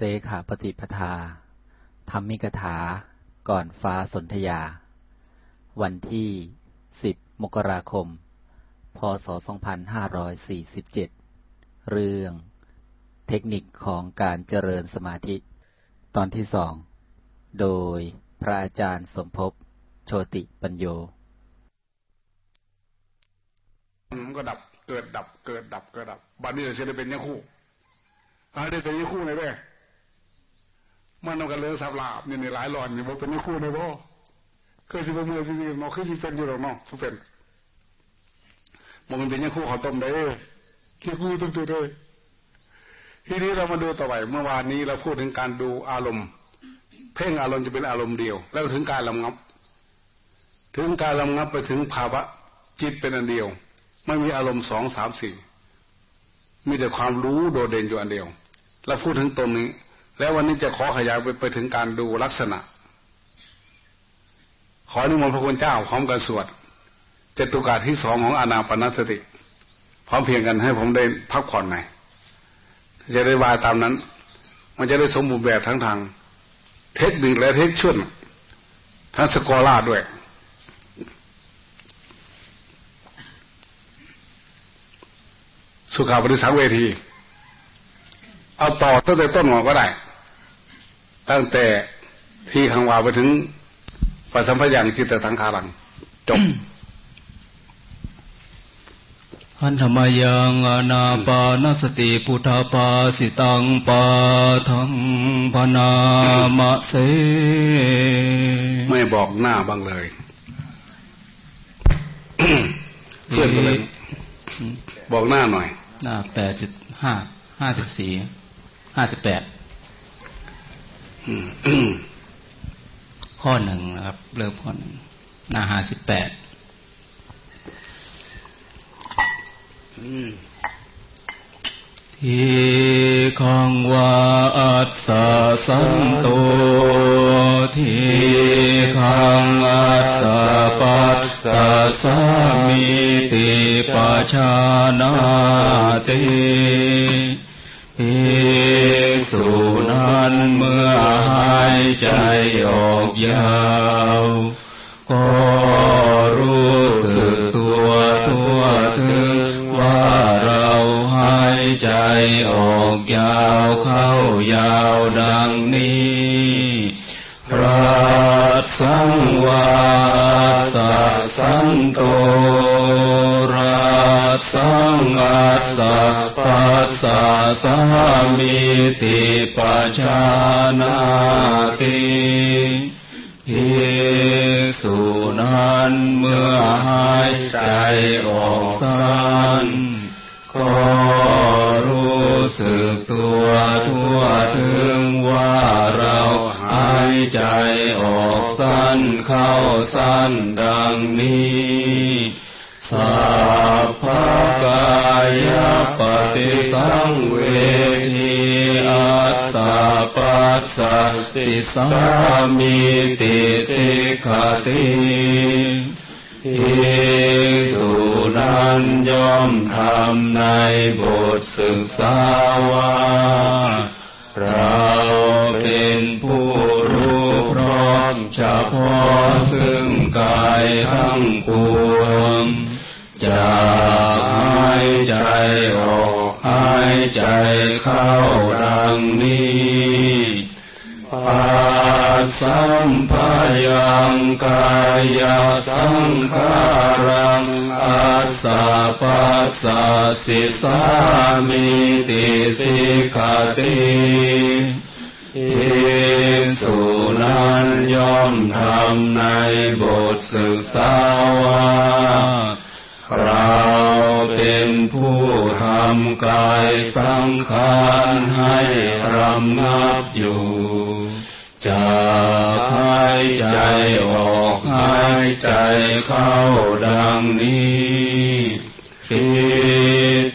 เสขาปฏิปทาธรรมิกถา ก่อนฟ้าสนธยา วันที่ 10 มกราคม พศ 2547 เรื่อง เทคนิคของการเจริญสมาธิ ตอนที่สอง โดยพระอาจารย์สมภพ โชติปัญโยมันก็ดับ เกิดดับ เกิดดับ เกิดดับ บัดนี้เราจะเป็นยังคู่อาได้เป็นยังคู่ในแม่ มันเอากันเลยสับลาบเนี่ในหลายหลอนนี่บอเป็นยังคู่ในบ่เคยสิเป็นมือสิสิเนาะคือสิเป็นอยู่หรอกเนาะสุเป็นมันเป็นยังคู่เขาต้มได้ที่คู่ต้มตัวได้ทีนี้เรามาดูต่อไปเมื่อวานนี้เราพูดถึงการดูอารมณ์ เพ่งอารมณ์จะเป็นอารมณ์เดียว แล้วถึงการลำงับ ถึงการลำงับไปถึงภาวะจิตเป็นอันเดียว ไม่มีอารมณ์สองสามสี่มีแต่ความรู้โดดเด่นอยู่อันเดียว แล้วพูดถึงตรงนี้ แล้ววันนี้จะขอขยายไปไปถึงการดูลักษณะ ขออนุโมทนาพระคุณเจ้าพร้อมกันสวดจตุกาที่สองของอานาปนสติ พร้อมเพียงกันให้ผมได้พักผ่อนหน่อยจะได้วายตามนั้น มันจะได้สมบูรณ์แบบทั้งทาง เทคนิคและเทคชั่นทั้งสกอล่าด้วยสุขาปริสังเวที เอาต่อตั้งแต่ต้นหัวก็ได้ ตั้งแต่ที่ขังวาไปถึงปัสัมพยังจิตตังคารัง จบหันธรรมยังอนาปานสติพุทธาปาสิตังปาทังพนามะเส ไม่บอกหน้าบ้างเลยเพื่อนก็เลยบอกหน้าหน่อย หน้าแปดสิบห้าห้าสิบสี่ห้าสิบแปด ข้อหนึ่งนะครับ เริ่มข้อหนึ่งหน้าห้าสิบแปดทีขังวาอัสสะสันโตทีขังอัสสะปัสสะสามิติปัชานาติภิกษุนันเมื่อ ใจออกยาวก็รู้สึกตัวทั่วถึงว่าเราหายใจออกยาวเข้ายาวดังนี้พระสังวาสสันโตราสังอัสสะปัสสะสามิติปัจจานา สั้นดังนี้สัพพกายปฏิสังเวทีอัสสะปัสสะสิสามิติสิกขติภิกษุนั้นย่อมทำในบทศึกษาว่าเรา ปวงจากหายใจออกหายใจเข้าดังนี้ปัสสัมภยังกายสังขารังอัสสะปัสสะสิสามิติสิกขติภิกษุนันยอมทำในบทศึกษา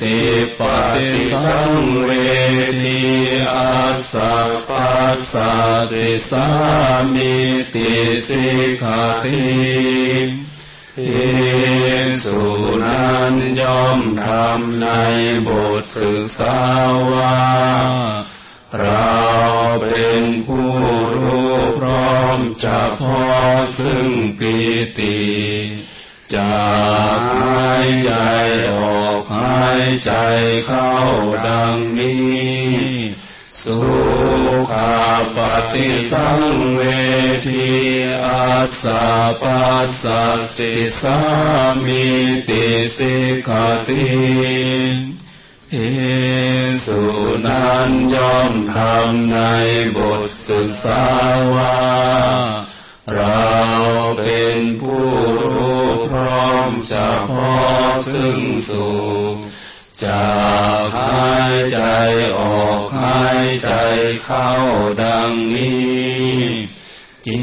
ติปฏิสังเวทีอัสสะปัสสะสิสามิติสิกาติเอสุนันย่อมทำในบทศึกษาว่าเราเป็นผู้รู้พร้อมจะพอซึ่งปีติจะหายใจออกายใจเข้าดังนี้ สุขาปฏิสังเวทีอาสาปัสสัสิสามิติสิกขติเอสุนันย่อมทำในบทศึกษาว่า เราเป็นผู้รู้ จากหายใจออกหายใจเข้าดังนี้จิ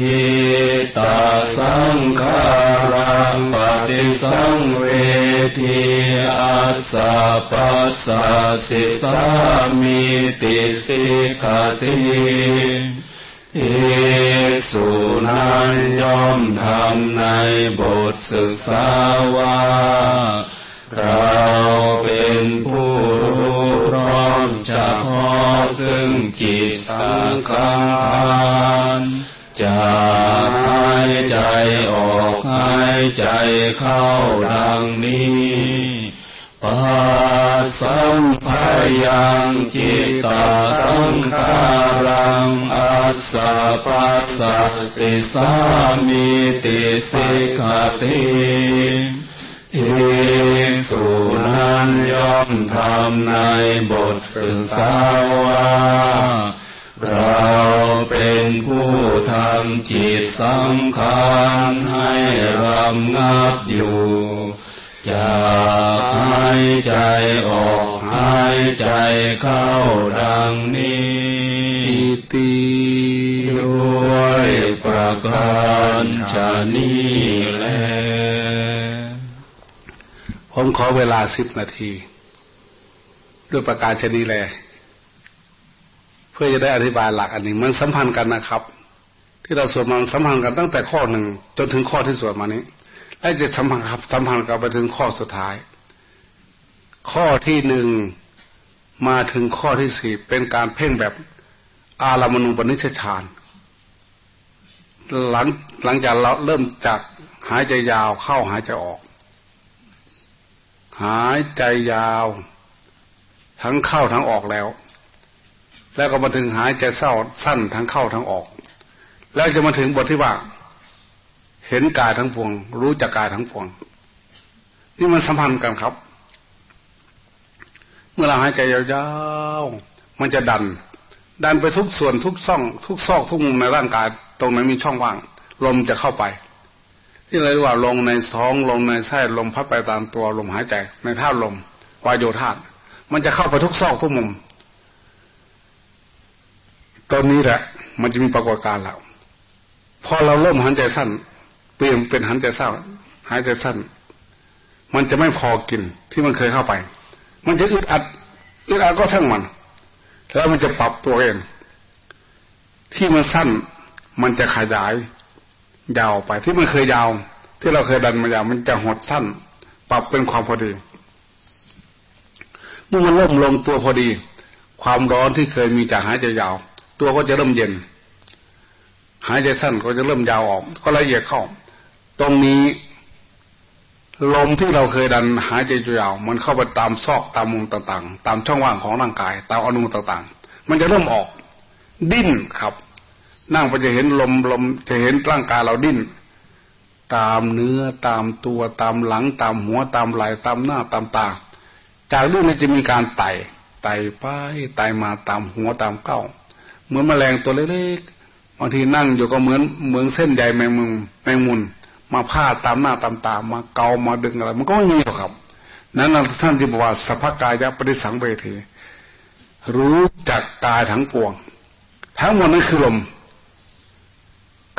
ตตาสังขารังปฏิสังเวทีอัสสะปัสสะสิสามิติสิกติอิสุนันยอมทำในบทศึกษาว่าเรา เป็นผู้รู้พร้อมจะพอซึ่งจิตสังขารจากหายใจออกหายใจเข้าดังนี้ปัสสัมภยังจิตตสังขารังอัสสะปัสสะสิสามิติสิกขติ อิสุนันย่อมทำในบทศึกษาว่า เราเป็นผู้ทำจิตสังขารให้รำงับอยู่จากหายใจออกหายใจเข้าดังนี้ติด้วยประการชนี้แล ผมขอเวลาสิบนาที ด้วยประการชนีแล เพื่อจะได้อธิบายหลักอันนี้ มันสัมพันธ์กันนะครับ ที่เราสวดมันสัมพันธ์กันตั้งแต่ข้อหนึ่งจนถึงข้อที่สวดมานี้ และจะสัมพันธ์ครับสัมพันธ์กันไปถึงข้อสุดท้าย ข้อที่หนึ่งมาถึงข้อที่สี่เป็นการเพ่งแบบอารามณูปนิชฌานหลังหลังจากเราเริ่มจากหายใจยาวเข้าหายใจออก หายใจยาว ทั้งเข้าทั้งออกแล้ว แล้วก็มาถึงหายใจเศร้าสั้นทั้งเข้าทั้งออก แล้วจะมาถึงบทที่ว่า เห็นกายทั้งปวง รู้จักกายทั้งปวง นี่มันสัมพันธ์กันครับ เมื่อเราหายใจยาวๆมันจะดัน ดันไปทุกส่วนทุกซ่อง ทุกซอกทุกมุมในร่างกาย ตรงไหนมีช่องว่าง ลมจะเข้าไป ที่เรียกว่าลงในท้องลงในไส้ลมพัดไปตามตัวลมหายใจในท่าลมวายโยธาตมันจะเข้าไปทุกซอกทุกมุมตอนนี้แหละ มันจะมีปรากฏการณ์แล้วพอเราเริ่มหันใจสั้น เปลี่ยนเป็นหันใจเศร้าหายใจสั้น มันจะไม่พอกินที่มันเคยเข้าไป มันจะอึดอัดอึดอัดก็ทั้งมัน แล้วมันจะปรับตัวเอง ที่มันสั้นมันจะขยาย ยาวไปที่มันเคยยาว ที่เราเคยดันมายาวมันจะหดสั้น ปรับเป็นความพอดีเมื่อมันเริ่มลงตัวพอดี ความร้อนที่เคยมีจากหายใจยาว ตัวก็จะเริ่มเย็น หายใจสั้นก็จะเริ่มยาวออก ก็ละเอียดเข้า ตรงนี้ลมที่เราเคยดันหายใจยาวมันเข้าไปตามซอกตามมุมต่างๆ ตามช่องว่างของร่างกาย ตามอนุต่างๆ มันจะเริ่มออก ดิ้นครับ นั่งไปจะเห็นลมลมจะเห็นร่างกายเราดิ้น ตามเนื้อตามตัวตามหลัง ตามหัวตามไหล่ตามหน้าตามตา จากดิ้นนี้จะมีการไต่ไต่ไปไต่มาตามหัวตามเก้า เหมือนแมลงตัวเล็กๆบางทีนั่งอยู่ก็เหมือนเหมือนเส้นใยแมงมุมแมงมุนมาพาดตามหน้าตามตามาเกามาดึงอะไร มันก็ไม่มีหรอกครับ นั้นท่านที่บอกว่าสัพพกายะปฏิสังเวทีรู้จักกายทั้งปวง ทั้งหมดนั้นคือลม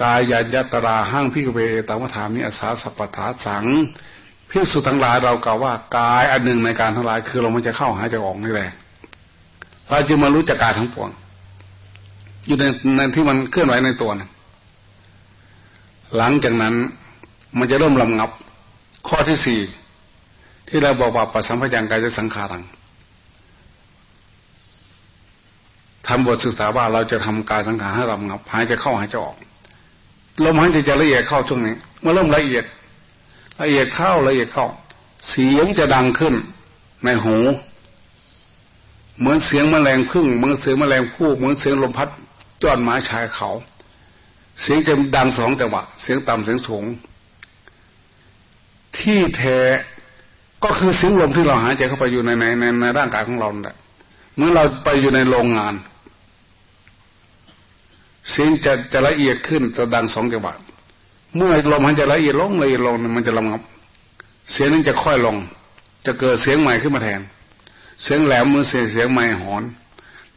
กายยายตราห้างพิกเวตามถามิอาสาสัพพถาสังพิสุทั้งหลายเรากล่าวว่ากายอันหนึ่งในการทั้งหลายคือลมมันจะเข้าหายใจออกนี่แหละเราจึงมารู้จักกายทั้งปวง อยู่ในในที่มันเคลื่อนไหวในตัวนะหลังจากนั้นมันจะเริ่มลำงับ ข้อที่สี่ที่เราบอกว่าปัสสัมพยังกายจะสังขารังทำบทศึกษาว่าเราจะทำกายสังขารให้ลำงับหายใจเข้าหายใจออก ลมหายใจจะละเอียดเข้าช่วงนี้เมื่อเริ่มละเอียด ละเอียดเข้าละเอียดเข้า เสียงจะดังขึ้น ในหู เหมือนเสียงแมลงพึ่งเหมือนเสียงแมลงพู่เหมือนเสียงลมพัดจอดไม้ชายเขา เสียงจะดังสองจังหวะเสียงต่ำเสียงสูง ที่แท้ก็คือเสียงลมที่เราหายใจเข้าไปอยู่ในในในในร่างกายของเราเนี่ยเมื่อเราไปอยู่ในโรงงาน เสียงจะจะละเอียดขึ้นจะดังสองจังหวะเมื่อลมหายใจละเอียดลงละเอียดลงมันจะระงับ เสียงนั้นจะค่อยลง จะเกิดเสียงใหม่ขึ้นมาแทน เสียงแหลมมือเสียงเสียงใหม่หอน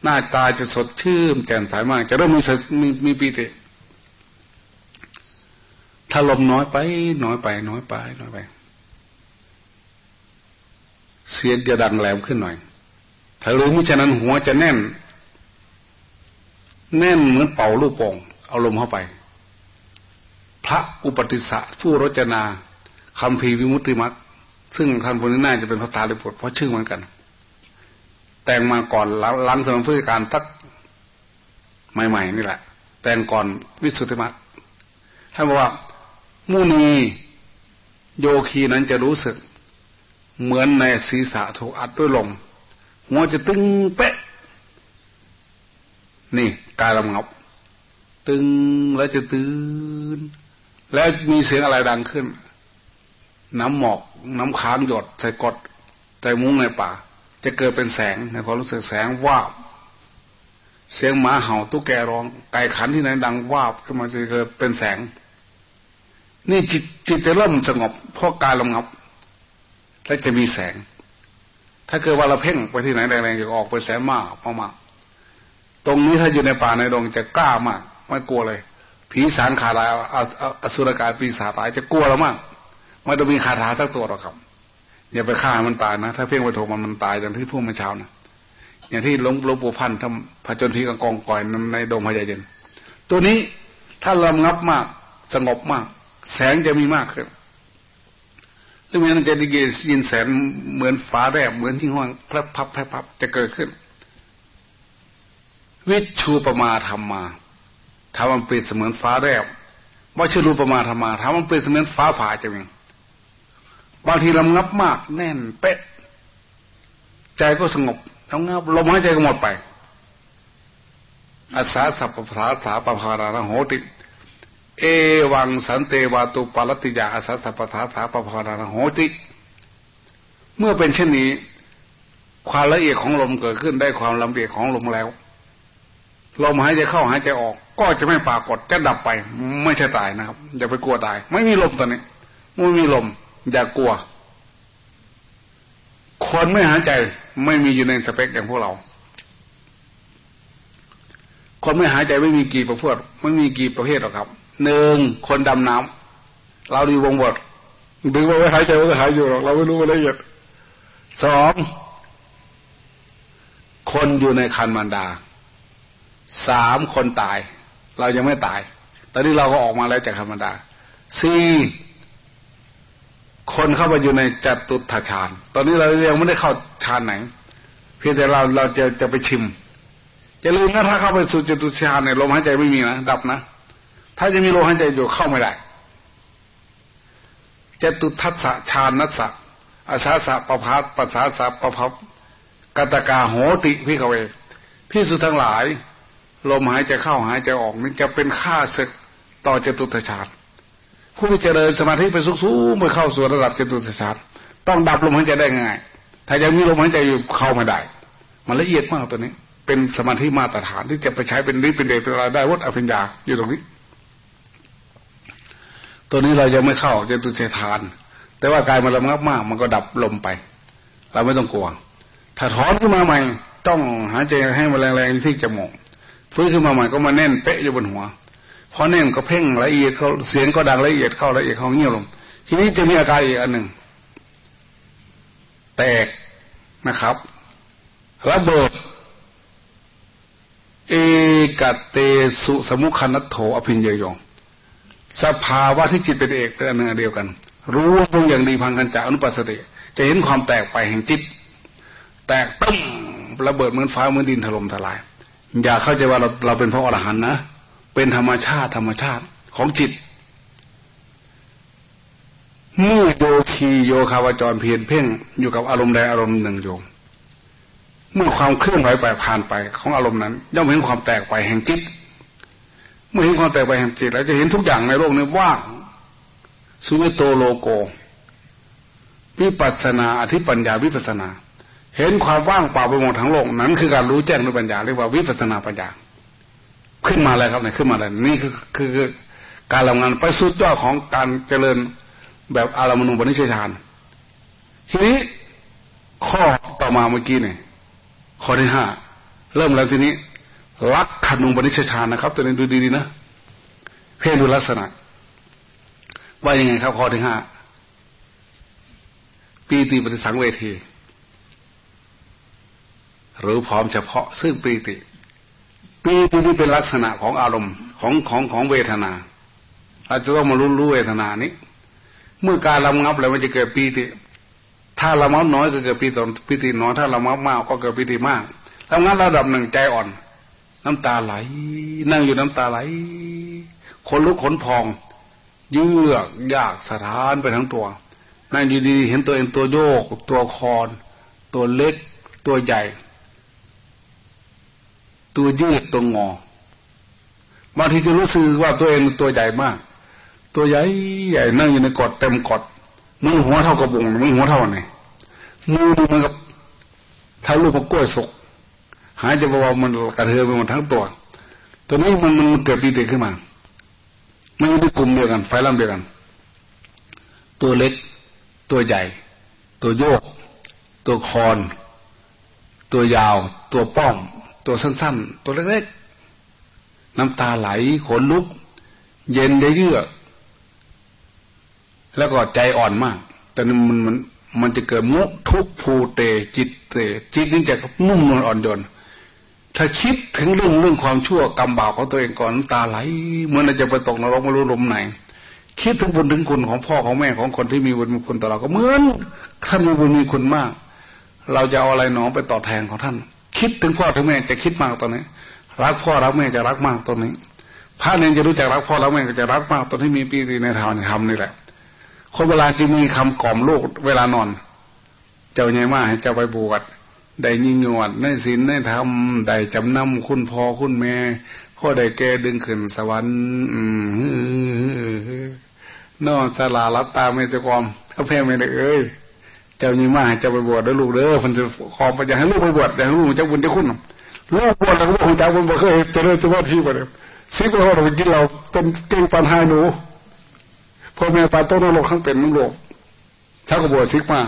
หน้าตาจะสดชื่นแจ่มใสมาก จะเริ่มมีมีมีปีติถ้าลมน้อยไป น้อยไป น้อยไป น้อยไป เสียงจะดังแหลมขึ้นหน่อย ถ้ารู้มิฉะนั้นหัวจะแน่น แน่นเหมือนเป่าลูกโป่งเอาลมเข้าไป พระอุปติสสะผู้รจนาคำพีวิมุตติมัตซึ่งท่านคนนี้น่าจะเป็นพระตาลิบุตรเพราะชื่อเหมือนกัน แต่งมาก่อนหลังสมัยพุทธกาลทักใหม่ๆนี่แหละ แต่งก่อนวิสุทธิมัตท่านบอกว่ามุนีโยคีนั้นจะรู้สึก เหมือนในศีรษะถูกอัดด้วยลมหัวจะตึงเป๊ะ นี่ กายลำงับตึงแล้วจะตื่นแล้วมีเสียงอะไรดังขึ้น น้ำหมอกน้ำค้างหยดใส่กดใส่มุ้งในป่า จะเกิดเป็นแสงในความรู้สึกแสงวาบ เสียงหมาเห่าตุ๊กแกร้อง ไก่ขันที่ไหนดังวาบขึ้นมาจะเกิดเป็นแสง นี่จิตจิตจะเริ่มสงบเพราะกายลำงับ และจะมีแสง ถ้าเกิดว่าเราเพ่งไปที่ไหนแรงๆจะออกเป็นแสงมากมาก ตรงนี้ถ้าอยู่ในป่าในดงจะกล้ามาก ไม่กลัวเลย ผีสารขาลายอสุรกายปีศาจตายจะกลัวเรามากไม่ต้องมีคาถาสักตัวหรอกครับอย่าไปฆ่ามันตายนะ ถ้าเพ่งไปโทมันมันตายอย่างที่พูดเมื่อเช้านะอย่างที่หลวงหลวงปู่พันธ์ทำพระจนทีกับกองก่อยในดงพญาเย็นตัวนี้ถ้าระงับมากสงบมาก แสงจะมีมากขึ้นแล้วมันจะได้ยินแสงเหมือนฟ้าแลบเหมือนที่ห้องพระพับพระพับจะเกิดขึ้น วิชูปมาธรรมาถามันเปรียบเสมือนฟ้าแลบว่าชื่อรูปมาธรรมาถามันเปรียบเสมือนฟ้าผ่าจะมีบางทีลำงับมากแน่นเป๊ะใจก็สงบลำงับลมหายใจก็หมดไปอาสาสัพพาสาปภาราโหติเอวังสันเตวาตุปารติยาอาสาสัพพาสาปภาราโหติ เมื่อเป็นเช่นนี้ ความละเอียดของลมเกิดขึ้นได้ความละเอียดของลมแล้ว ลมหายใจเข้าหายใจออก ก็จะไม่ปรากฏจะดับไป ไม่ใช่ตายนะครับอย่าไปกลัวตาย ไม่มีลมตอนนี้ไม่มีลม อย่ากลัว คนไม่หายใจ ไม่มีอยู่ในสเปคอย่างพวกเรา คนไม่หายใจไม่มีกี่ประเภทไม่มีกี่ประเภทหรอกครับหนึ่งคนดำน้ำเราดีวงบทดึงว่าไม่หายใจก็หายอยู่หรอกเราไม่รู้ละเอียดสองคนอยู่ในคันมันดา สามคนตาย เรายังไม่ตาย ตอนนี้เราก็ออกมาแล้วจากธรรมดาสี่คนเข้าไปอยู่ในจตุถฌาน ตอนนี้เรายังไม่ได้เข้าฌานไหน เพียงแต่เราเราจะจะไปชิมอย่าลืมนะถ้าเข้าไปสู่จตุฌานเนี่ยลมหายใจไม่มีนะดับนะถ้าจะมีลมหายใจอยู่เข้าไม่ได้จตุทัศฌานนัสสะอาสาสะปะพัสปัสสาสะปะพับกตกาโหติพิกเวพี่สุทั้งหลาย ลมหายใจเข้าหายใจออกนี่จะเป็นค่าศึกต่อจตุตฌานผู้ที่เจริญสมาธิไปสูงๆเมื่อเข้าสู่ระดับจตุตฌานต้องดับลมหายใจได้ง่ายถ้ายังมีลมหายใจอยู่เข้าไม่ได้ มันละเอียดมากตัวนี้ เป็นสมาธิมาตรฐานที่จะไปใช้เป็นฤทธิ์เป็นเดชเป็นอะไรได้วัดอภิญญาอยู่ตรงนี้ ตัวนี้เรายังไม่เข้าจตุตฌาน แต่ว่ากายมันระงับมาก มันก็ดับลมไป เราไม่ต้องกลัว ถ้าถอนขึ้นมาใหม่ ต้องหายใจให้มันแรงๆที่จมูก ฟื้นขึ้นมาใหม่ก็มาแน่นเป๊ะอยู่บนหัวพอแน่นก็เพ่งละเอียดเขาเสียงก็ดังละเอียดเข้าละเอียดเข้าเงียบลง ทีนี้จะมีอาการอีกอันหนึ่งแตกนะครับระเบิดเอกเตสุสมุขันัตโถอภินเยยงสภาวะที่จิตเป็นเอกเป็นอันหนึ่งเดียวกัน รู้ตรงอย่างดีพังกันจากอนุปัสสติจะเห็นความแตกไปแห่งจิต แตกตึ้มระเบิดเหมือนฟ้าเหมือนดินถล่มทลาย อย่าเข้าใจว่าเราเราเป็นพระอรหันต์นะ เป็นธรรมชาติธรรมชาติของจิตเมื่อโยคีโยคาวจรเพียนเพ่งอยู่กับอารมณ์ใดอารมณ์หนึ่งโยมเมื่อความเคลื่อนไหวไปผ่านไปของอารมณ์นั้นย่อมเห็นความแตกไปแห่งจิต เมื่อเห็นความแตกไปแห่งจิตแล้วจะเห็นทุกอย่างในโลกนี้ว่างสุวิโตโลโก วิปัสนาอธิปัญญาวิปัสนา เห็นความว่างเปล่าไปหมดทั้งโลกนั้นคือการรู้แจ้งด้วยปัญญาเรียกว่าวิปัสนาปัญญา ขึ้นมาแล้วครับเนี่ยขึ้นมาแล้วนี่คือคือการทำงานไปสุดยอดของการเจริญแบบอารามณูปนิชฌานทีนี้ข้อต่อมาเมื่อกี้เนี่ยข้อที่ห้าเริ่มแล้วทีนี้ลักขณูปนิชฌานนะครับตัวนี้ดูดีๆนะเพ่งดูลักษณะ ว่ายังไงครับข้อที่ห้าปีติปฏิสังเวที รือพร้อมเฉพาะซึ่งปีติปีตินี่เป็นลักษณะของอารมณ์ของของของเวทนาเราจะต้องมารู้รู้เวทนานี้ เมื่อการระงับแล้วมันจะเกิดปีติ ถ้าระงับน้อยก็เกิดปีติปีติน้อยถ้าระงับมากก็เกิดปีติมากระงับระดับหนึ่งใจอ่อน น้ำตาไหล นั่งอยู่น้ำตาไหลขนลุกขนพอง เยือกยากสถานไปทั้งตัวนั่งอยู่ดีเห็นตัวเองตัวโยก ตัวคอนตัวเล็กตัวใหญ่ ตัวยืดตัวงอบางทีจะรู้สึกว่าตัวเองตัวใหญ่มาก ตัวใหญ่ใหญ่นั่งอยู่ในกอดเต็มกอดมือหัวเท่ากระบุงมือหัวเท่าไหนมือดูมันกับเท่าลูกมะกล้วยสก หายจะบอกมันกระเทือนไปหมดทั้งตัว ตัวนี้มันมันเกิดปีติขึ้นมา มันอยู่ในกลุ่มเดียวกัน ไฟลำเดียวกัน ตัวเล็ก ตัวใหญ่ ตัวโยก ตัวคอน ตัวยาว ตัวป้อม ตัวสั้น ๆ ตัวเล็กๆ น้ำตาไหลขนลุก เย็นเยือก แล้วก็ใจอ่อนมาก แต่มันมันมันจะเกิดมุทุกภูเตจิตเตจิตนี่จะนุ่มนวลอ่อนโยนถ้าคิดถึงเรื่องเรื่องความชั่วกรรมบาปของตัวเองก่อนน้ำตาไหลเหมือนจะไปตกนรกไม่รู้ลมไหน คิดถึงบุญถึงคุณของพ่อของแม่ของคนที่มีบุญมีคุณต่อเราก็เหมือนท่านมีบุญมีคุณมาก เราจะเอาอะไรหนอไปตอบแทนของท่าน คิดถึงพ่อถึงแม่จะคิดมากตอนนี้รักพ่อรักแม่จะรักมากตอนนี้พระเนรจะรู้จักรักพ่อรักแม่ก็จะรักมากตอนที่มีปีติในทางธรรมนี่แหละ คนเวลาจะมีคำกล่อมลูกเวลานอน เจ้าใหญ่มากให้เจ้าไปบวชได้ยิ่งยวดในศีลในธรรมได้จำนำคุณพ่อคุณแม่พ่อได้แก่ดึงขึ้นสวรรค์นอนสลารับตาไม่จะความถ้าแพ้ไม่ได้เอ้ย เจ้านี่มาจะไปบวชด้วยลูกเด้อพันจะขอไปอยากให้ลูกไปบวชอยากให้ลูกจะบุญจะคุณลูกบวชแล้วลูกจะบุญบ่เคยจะเลยจะว่าที่ไปเลยซิกเราเรากินเราเป็นเก่งปันหาหนูพ่อแม่ปานต้นโลกข้างเป็นน้งโลกเช้าก็บวชซิกมา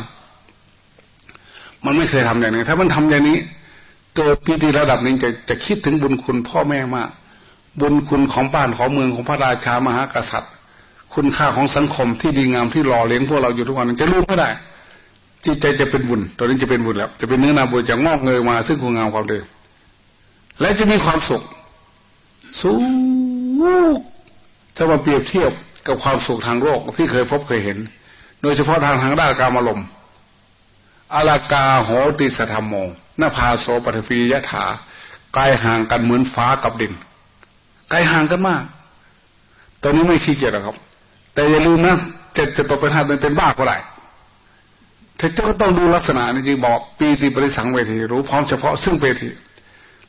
มันไม่เคยทำอย่างนี้ ถ้ามันทำอย่างนี้เกิดปีติระดับนี้จะจะคิดถึงบุญคุณพ่อแม่มากบุญคุณของบ้านของเมืองของพระราชามหากษัตริย์ คุณค่าของสังคมที่ดีงามที่หล่อเลี้ยงพวกเราอยู่ทุกวันจะรู้ไม่ได้ จิตใจจะเป็นบุญ ตอนนี้จะเป็นบุญแล้ว จะเป็นเนื้อนาบุญจะงอกเงยมา ซึ่งคุณงามความดีและจะมีความสุข สูงถ้ามาเปรียบเทียบกับความสุขทางโลกที่เคยพบเคยเห็น โดยเฉพาะทางทางด้านการอารมณ์อาลากาโหติสธรรมโมนภาโสปฐฟียะถาไกลห่างกันเหมือนฟ้ากับดินไกลห่างกันมาก ตอนนี้ไม่ขี้เกียจหรอกครับ แต่อย่าลืมนะจะจะตกเป็นหาเป็นเป็นบ้าก็ได้ ถ้าเจ้าก็ต้องดูลักษณะนี่จริงบอกปีติปริสังเวที รู้พร้อมเฉพาะซึ่งเวที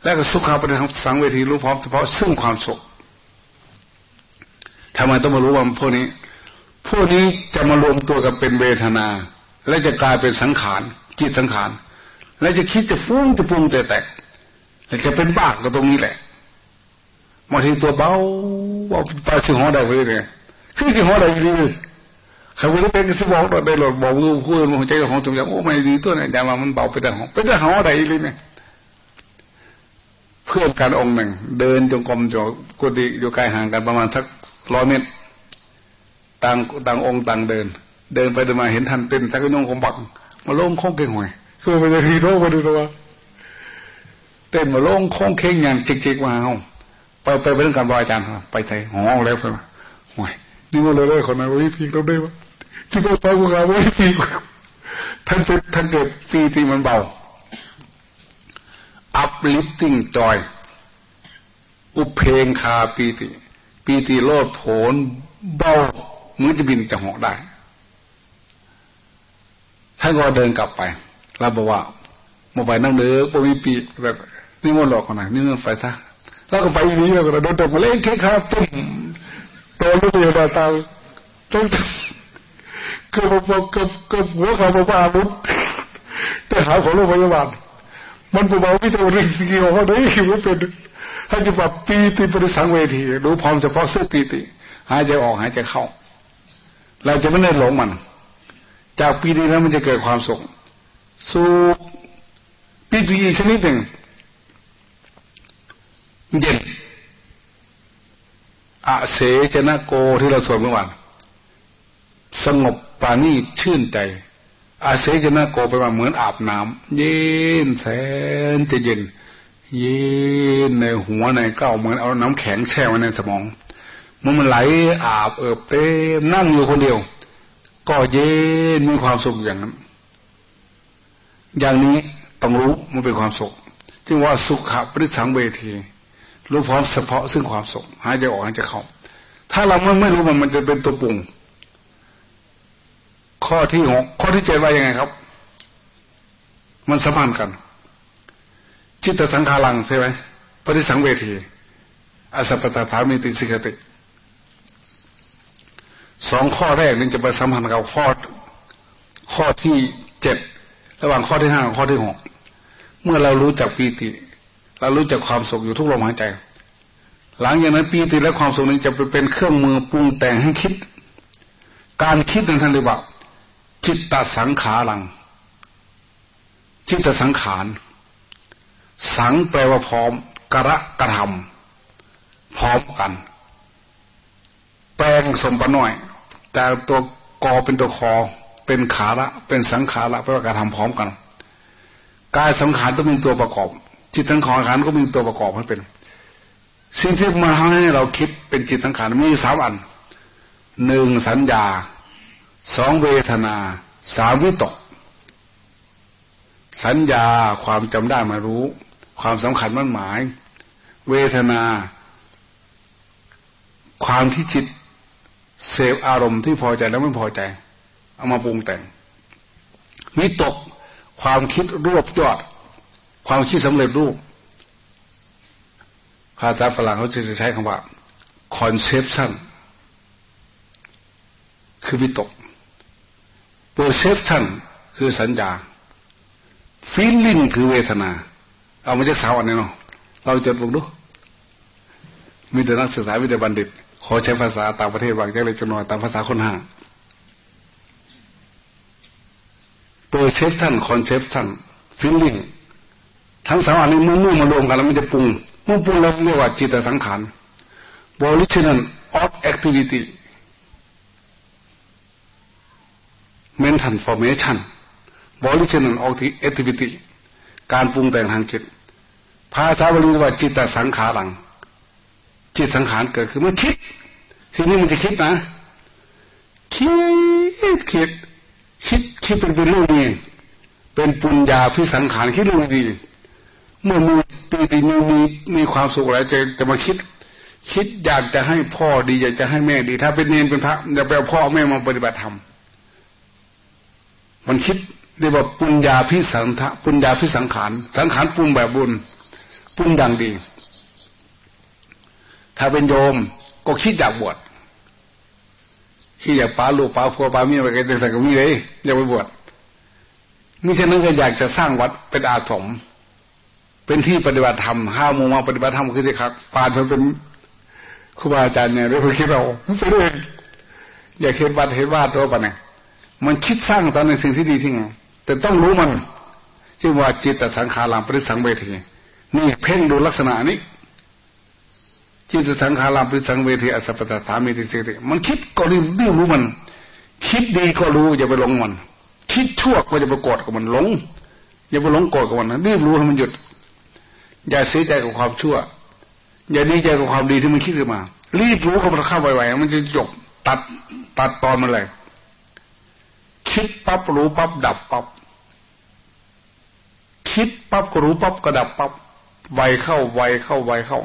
และก็สุขาปริสังเวทีรู้พร้อมเฉพาะซึ่งความสุขทำไมต้องมารู้ว่าพวกนี้ พวกนี้จะมารวมตัวกันเป็นเวทนา และจะกลายเป็นสังขารจิตสังขาร และจะคิดจะฟุ้งจะปรุงแต่แตกและจะเป็นบ้าก็ตรงนี้แหละบางทีตัวเบาว่าไปถึงหอได้เลยเนี่ยคือที่หัวใจดีเขาไม่ได้เป็นสิบอกเราได้หลอดบอกลูกคู่หัวใจของจุ่มจังโอ้ไม่ดีตัวเนี่ยอย่ามามันเบาไปแต่หองเป็นแต่หัวใจเลยเนี่ยเพื่อนกันองค์หนึ่ง เดินจงกรมจกุฏิอยู่ไกลห่างกันประมาณสักร้อยเมตรต่างต่างองค์ต่างเดิน เดินไปเดินมาเห็นทันเต้นสักยงของบักมาล้มโค้งเก่งหวยคือไปจะทีโตไปดูตัวเต้นมาล้มโค้งเข่งอย่างจิกๆมาเอาไปไปไปเรื่องการบอยอาจารย์ไปไทยหอแล้วไปมห่วยนี่ว่าเราได้คนนั้นวิธีเราได้ปะ ที่เราไปกูหาวิธีท่านเป็นท่านเกิดฟีที่มันเบา uplifting joy อุเพงคาปีติ ปีติโลดโผนเบามือจะบินจะหอกได้ท่านก็เดินกลับไปเราบอกว่ามาไปนั่งเดือปมีปีแบบนี่มันหลอกกันนะนี่มันไปซะแล้วก็ไปนี้แล้วก็โดนตกมาเล่นแค่ขาตุ้มตัวลูกเรือตาตาต้อง เกือบเกือบเกือบหัวขาบ้าบุตแต่หาของโรงพยาบาลมันเบาวิธีริงเกี่ยวเขาได้คิดว่าเป็นให้จะแบบปีติปริสังเวทีรู้พร้อมเฉพาะสื้อปีติ หายใจออกหายใจเข้า เราจะไม่ได้หลงมัน จากปีนี้แล้วมันจะเกิดความสุขสุขปีติอีกชนิดหนึ่งเย็นอาเสจนะโกที่เราสวดเมื่อวานสงบ ปาณีชื่นใจ อาเสจนะโกไปว่าเหมือนอาบน้ำเย็นแสนจะเย็น เย็นในหัวในเก้าเหมือนเอาน้ำแข็งแช่ไว้ในสมองมันมันไหลอาบเอิบเต็มนั่งอยู่คนเดียว ก็เย็นมีความสุขอย่างนั้น อย่างนี้ต้องรู้มันเป็นความสุขที่ว่าสุขะปริสังเวทีรู้พร้อมเฉพาะซึ่งความสุขหายใจออกหายใจเข้าถ้าเราไม่ไม่รู้มันมันจะเป็นตัวปุ่ง ข้อที่หกข้อที่เจ็ดว่ายังไงครับ มันสัมพันธ์กัน จิตสังขารังใช่ไหมปฏิสังเวทีอสัปตถามิติสิกติสองข้อแรกนี่จะไปสัมพันธ์กับข้อข้อที่เจ็ดระหว่างข้อที่ห้ากับข้อที่หกเมื่อเรารู้จักปีติ เรารู้จักความสุขอยู่ทุกลมหายใจ หลังจากนั้นปีติและความสุขนี้จะไปเป็นเครื่องมือปรุงแต่งให้คิด การคิดนั้นท่านเรียกว่า จิตตสังขารัง จิตตสังขาร สังแปลว่าพร้อม กระกระทำพร้อมกัน แปลงสมปน้อย แต่ตัวกอเป็นตัวคอ เป็นขาละ เป็นสังขาระแปลว่ากระทำพร้อมกัน กายสังขารต้องเป็นตัวประกอบ จิตสังขารก็มีตัวประกอบให้เป็นสิ่งที่มาทำให้เราคิดเป็นจิตสังขารมีสามอันหนึ่งสัญญา สองเวทนา สามวิตก สัญญาความจำได้มารู้ ความสำคัญมั่นหมาย เวทนา ความที่จิตเสพอารมณ์ที่พอใจแล้วไม่พอใจ เอามาปรุงแต่ง วิตก ความคิดรวบยอด ความคิดสำเร็จรูปภาษาฝรั่งเขาจะใช้คำว่า conception คือวิตก perception คือสัญญา feeling คือเวทนา เอามาจากสาวอันนี้เนาะเราจดลงดูมีแต่นักศึกษาวิทยาบัณฑิต ขอใช้ภาษาต่างประเทศบางแจ้เลยจนหน่อยตามภาษาคนห่าง perception conception feeling ทั้งสามอันนี้มื่อมุ่งมารวมกันแล้วมันจะปรุงเมื่อปรุงแล้วเรียกว่าจิตสังขาร volition of activity mental formation volition of activity การปรุงแต่งทางจิตภาษาบาลีว่าจิตตสังขารัง จิตสังขารเกิดขึ้นเมื่อคิด ทีนี้มันจะคิดนะ คิดคิด คิดคิดเป็นเป็นเรื่องนี้เป็นปุญญาพิสังขารคิดเรื่องดีเมื่อมีปีติมีมีมีความสุขอะไรจะจะมาคิด คิดอยากจะให้พ่อดี อยากจะให้แม่ดี ถ้าเป็นเนรเป็นพระจะไปเอาพ่อแม่มาปฏิบัติธรรม มันคิดเรียกว่าปุญญาพิสังทะปุญญาพิสังขาร สังขารปรุงแบบบุญปรุงดังดี ถ้าเป็นโยมก็คิดอยากบวชคิดอยากป้าลูกป้าพัวป้าเมียไปกันแต่สังกมีเลยอยากไปบวชมิฉะนั้นก็อยากจะสร้างวัดเป็นอาสมเป็นที่ปฏิบัติธรรมห้าโมงมาปฏิบัติธรรมคือสิครับปานเพิ่นเป็นครูบาอาจารย์เนี่ยเรื่องคิดเราไปเองอย่าเห็นวัดเห็นวาดตัวปะเนี่ย มันคิดสร้างตอนในสิ่งที่ดีที่ไง แต่ต้องรู้มันชื่อว่าจิตสังขารังปริสังเวทีนี่เพ่งดูลักษณะนี้ จิตสังขารังปริสังเวทีอสัพตถามีติสิติมันคิดก็รีบรีบรู้มัน คิดดีก็รู้อย่าไปหลงมัน คิดชั่วก็จะไปโกรธกับมันหลงอย่าไปหลงโกรธกับมันนะรีบรู้ให้มันหยุด อย่าเสียใจกับความชั่ว อย่าดีใจกับความดีที่มันคิดขึ้นมา รีบรู้กับมันเข้าไวๆมันจะจบตัดตัดตอนมันเลย คิดปั๊บรู้ปั๊บดับปั๊บคิดปั๊บก็รู้ปั๊บก็ดับปั๊บไวเข้าไวเข้าไวเข้า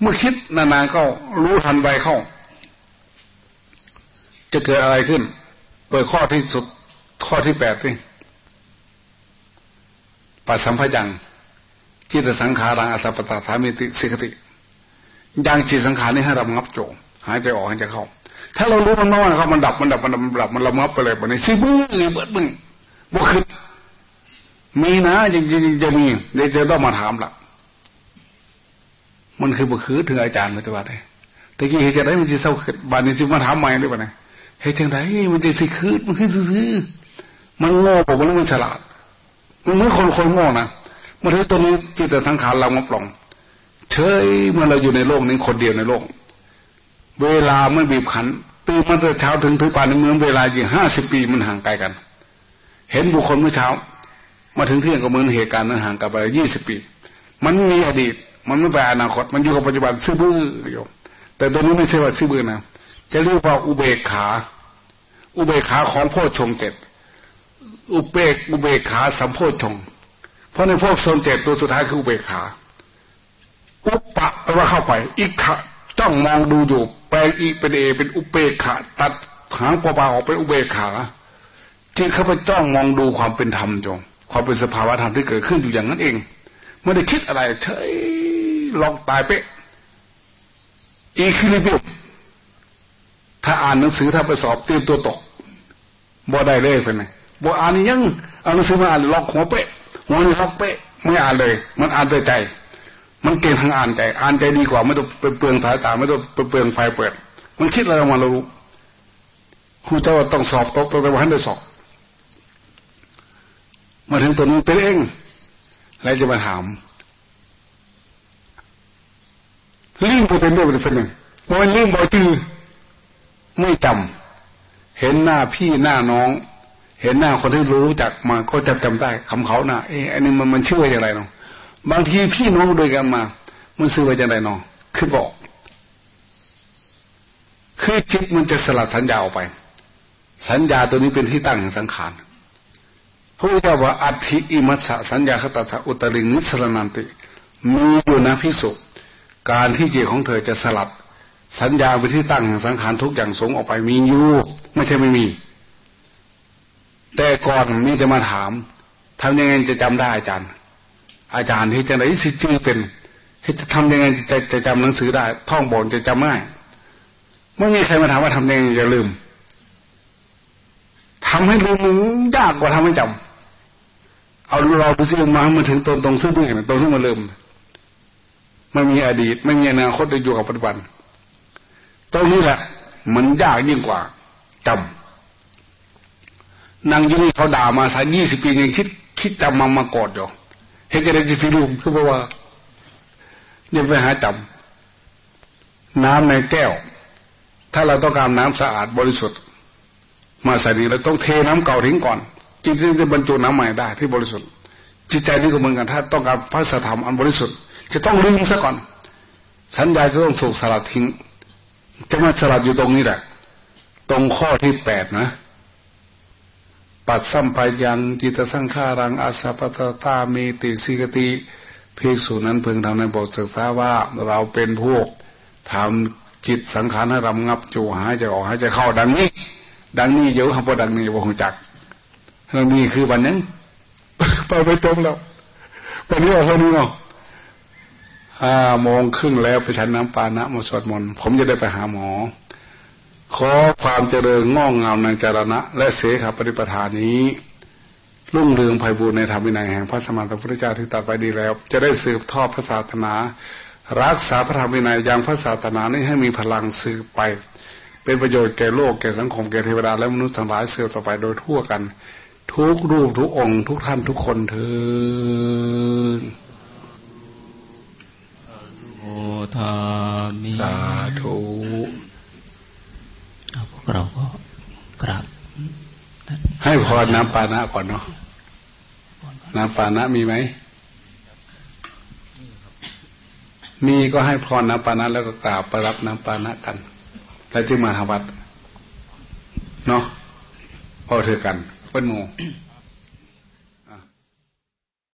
เมื่อคิดนานๆเข้า รู้ทันไปเข้า จะเกิดอะไรขึ้นเปิดข้อที่สุดข้อที่แปดที่ปัสสัมพยังจิตสังขารังอัตปตาธามิติสิกติยังจิตสังขารนี่ให้ระงับโจหายใจออกหายใจเข้า ถ้าเรารู้มันน้อยครับมันดับมันดับมันดับมันดับมันระงับไปเลยมันในซีบื้อเบิดมึงบ่คือมีนะจริงๆจะมีเดี๋ยวจะต้องมาถามละมันคือบ่คือถึงอาจารย์ไม่ตัวไดตะกี้เหตุไรมันจะเศร้าขึ้นบานนี้จะมาถามใหม่ด้วยป่ะเนี่ยเหตุไรมันจะสิคืดมันคือซื้อมันโง่บอกว่ามันฉลาดมันไม่คนคนโง่นะมันถึงตัวนี้จิตสังขารเรามาปล่องเฉยเมื่อเราอยู่ในโลกนี้คนเดียวในโลก เวลาไม่บีบขันตื่นมาแต่เช้าถึงถึงป่านในเมืองเวลาจริงห้าสิบปีมันห่างไกลกัน เห็นบุคคลเมื่อเช้า มาถึงเที่ยงก็เหมือนเหตุการณ์นั้นห่างกันไปยี่สิบปี มันมีอดีต มันไม่ไปอนาคต มันอยู่กับปัจจุบันซื่อบื้ออยู่แต่ตัวนี้ไม่ใช่ว่าซื่อบื้อนะจะเรียกว่าอุเบกขา อุเบกขาของพ่อชงเจ็ดอุเบกอุเบกขาสัมโพชงเพราะในพวกโซเจ็ดตัวสุดท้ายคืออุเบกขา อุปปะแปลว่าเข้าไปอีกขะ จ้องมองดูอยู่ แปลงอีเป็นเอ เป็นอุเบกขาตัดหางปลาออกเป็นอุเบกขาจิตเข้าไปจ้องมองดูความเป็นธรรมจงความเป็นสภาวะธรรมที่เกิดขึ้นอยู่อย่างนั้นเองไม่ได้คิดอะไรเฉยลองตายเป๊ะอีคิลิเบียถ้าอ่านหนังสือถ้าไปสอบเตรียมตัวตกบ่ได้เลยเป็นไงบ่อ่านยังเอาหนังสือมาอ่านล็อกหัวเป๊ะหัวนี่ล็อกเป๊ะไม่อ่านเลย มันอ่านด้วยใจ มันเก่งทางอ่านใจอ่านใจดีกว่าไม่ต้องเปลืองสายตาไม่ต้องเปลืองไฟเปิด มันคิดอะไรมาเรารู้ครูเจ้าต้องสอบตกแต่ว่าให้ได้สอบ มาถึงตัวนี้เป็นเองแล้วจะมาถามลิงเป็นเรื่องเป็นหนึ่งมันลิงบ่อยจือไม่จำเห็นหน้าพี่หน้าน้อง เห็นหน้าคนที่รู้จักมาก็จะจำได้คำเขาหน้าเอ๊ะอันนี้มันมันชื่ออย่างไรเนาะ บางทีพี่น้องด้วยกันมา มันซื้อว่าอย่างไรเนาะคือบอก คือจิตมันจะสลัดสัญญาออกไป สัญญาตัวนี้เป็นที่ตั้งแห่งสังขารพระพุทธเจ้าว่าอัติอิมัสสะสัญญาคตตะอุตริงนิสรนันติมีอยู่นะพิสุการที่จิตของเธอจะสลัด สัญญาไปที่ตั้งแห่งสังขารทุกอย่างสงออกไปมีอยู่ไม่ใช่ไม่มี แต่ก่อนมีจะมาถามทำยังไงจะจำได้อาจารย์ อาจารย์ที่จะไหนสิจือเป็นที่จะทำยังไงจะจะจำหนังสือได้ ท่องบนจะจำได้ไม่มีใครมาถามว่าทำยังไงจะลืมทำให้ลืมยากกว่าทำให้จำเอาเราดูซิมามาถึงตรงตรงซึ่งเพื่อนตรงซึ่งมาเริ่มไม่มีอดีต ไม่มีอนาคตจะอยู่กับปัจจุบันตรงนี้แหละ มันยากยิ่งกว่าจำนั่งยุ่งเขาด่ามาสายยี่สิบปียังคิดคิดจำมามากอดอยู่ เห็นจะได้จะสิลูมคือเพราะว่าเนี่ยไปหาจำน้ำในแก้ว ถ้าเราต้องการน้ำสะอาดบริสุทธิ์ มาใส่ดีเราต้องเทน้ำเก่าทิ้งก่อนจิตจะบรรจุน้ำใหม่ได้ที่บริสุทธิ์ จิตใจนี่ก็เหมือนกันถ้าต้องการพระสธรรมอันบริสุทธิ์ จะต้องลืมซะก่อน สัญญาจะต้องถูกสลัดทิ้ง จะมาสลัดอยู่ตรงนี้แหละ ตรงข้อที่แปดนะ ปัดสัมปยังจิตสังขารังอาสาปตตาเมติสิกติภิกษุนั้นพึงทำในบทศึกษาว่าเราเป็นพวกทำจิตสังขารให้รำงับจูหายใจออกหายใจเข้าดังนี้ ดังนี้เยอะคำว่าดังนี้บ่คงจักเรามีคือวันนั้นไปไปจมแล้ววันนี้ออกวันนี้เนาะห้าโมงครึ่งแล้วไปฉันน้ำปานะมาสวดมนต์ผมจะได้ไปหาหมอ ขอความเจริญง่องงามในจารณะ และเสขปฏิปทานนี้รุ่งเรืองไพบูรในธรรมวินัยแห่งพระสมานตพุทธเจ้าที่ตัดไปดีแล้ว จะได้สืบทอดพระศาสนา รักษาพระธรรมวินัยอย่างพระศาสนานี้ให้มีพลังสืบไป เป็นประโยชน์แก่โลกแก่สังคมแก่เทวดาและมนุษย์ทั้งหลายสืบต่อไปโดยทั่วกัน ทุกรูปทุกองค์ทุกท่านทุกคนเถิดโอทามิสาธุ เราก็กราบ ให้พรน้ำปานะก่อนเนาะน้ำปานะมีไหม มีก็ให้พรน้ำปานะแล้วก็กราบประรับน้ำปานะกัน แล้วจึงมาทวัดเนาะพอเธอกันเป็นโม